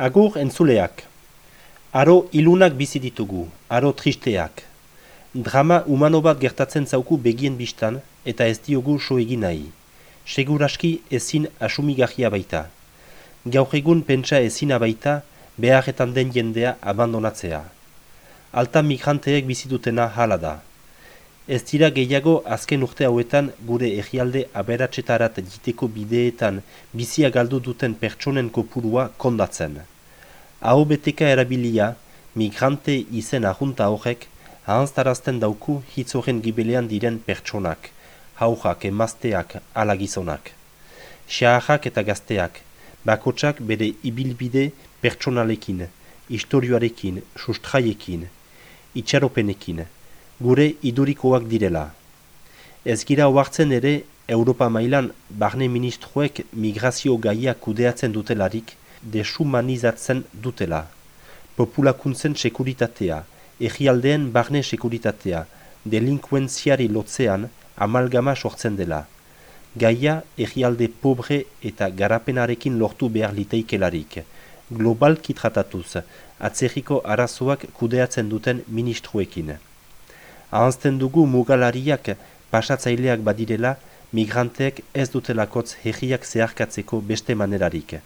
Agur entzuleak. Aro ilunak bizi ditugu, aro tristeak. Drama umano bat gertatzen zauku begien bistan eta ez diogu so egin nahi. Seguraski ezin asumigahia baita. Gaur egun pentsa ezina baita beharretan den jendea abandonatzea. Alta migranteek bizitutena hala da. Ez dira gehiago azken urte hauetan gure egialde aberatsetarat diteko bideetan bizia galdu duten pertsonen kopurua kondatzen. Aho beteka erabilia, migrante izen ahunta horrek, ahanztarazten dauku hitzoren gibelean diren pertsonak, haujak, emazteak, alagizonak. Xaharrak eta gazteak, bakotsak bere ibilbide pertsonalekin, istorioarekin, sustraiekin, itxaropenekin, gure idurikoak direla. Ez gira oartzen ere, Europa mailan barne ministroek migrazio gaia kudeatzen dutelarik deshumanizatzen dutela. Populakuntzen sekuritatea, egialdeen barne sekuritatea, delinkuentziari lotzean amalgama sortzen dela. Gaia egialde pobre eta garapenarekin lortu behar liteikelarik. Global kitratatuz, atzerriko arazoak kudeatzen duten ministroekin. Ahanzten dugu mugalariak pasatzaileak badirela, migranteek ez dutelakotz herriak zeharkatzeko beste manerarik.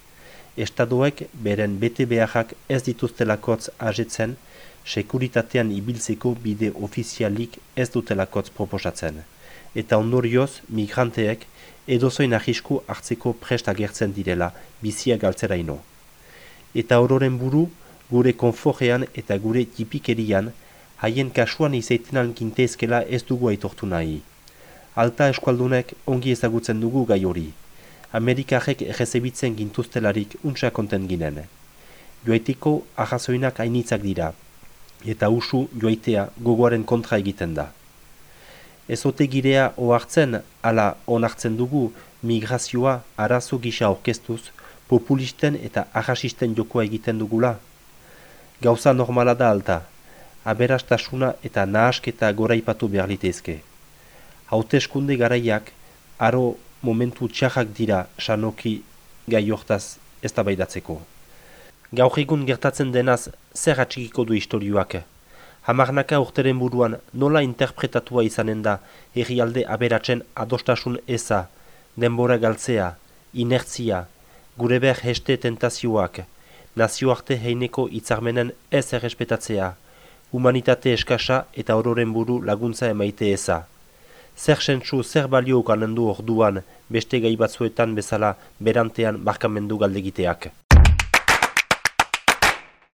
Estadoek beren bete beharrak ez dituztelakotz ajetzen, sekuritatean ibiltzeko bide ofizialik ez dutelakotz proposatzen. Eta ondorioz, migranteek edozoin ahisku hartzeko prest agertzen direla bizia galtzeraino. Eta ororen buru, gure konforrean eta gure tipikerian, haien kasuan izaiten alkintezkela ez dugu aitortu nahi. Alta eskualdunek ongi ezagutzen dugu gai hori. Amerikarek errezebitzen gintuztelarik untsa konten ginen. Joaiteko ahazoinak hainitzak dira, eta usu joaitea gogoaren kontra egiten da. Ezote girea ohartzen, ala onartzen dugu, migrazioa arazo gisa orkestuz, populisten eta ahasisten jokoa egiten dugula. Gauza normala da alta, aberastasuna eta nahasketa goraipatu behar litezke. Hauteskunde garaiak, aro momentu txarrak dira sanoki gai hortaz ez tabaidatzeko. Gaur egun gertatzen denaz zer atxikiko du historioak. Hamarnaka urteren buruan nola interpretatua izanen da herrialde aberatzen adostasun eza, denbora galtzea, inertzia, gure behar heste tentazioak, nazioarte heineko itzarmenen ez errespetatzea, humanitate eskasa eta ororen buru laguntza emaite eza. Zer sentsu, zer balio ukanen du orduan beste gai batzuetan bezala berantean barkamendu galdegiteak.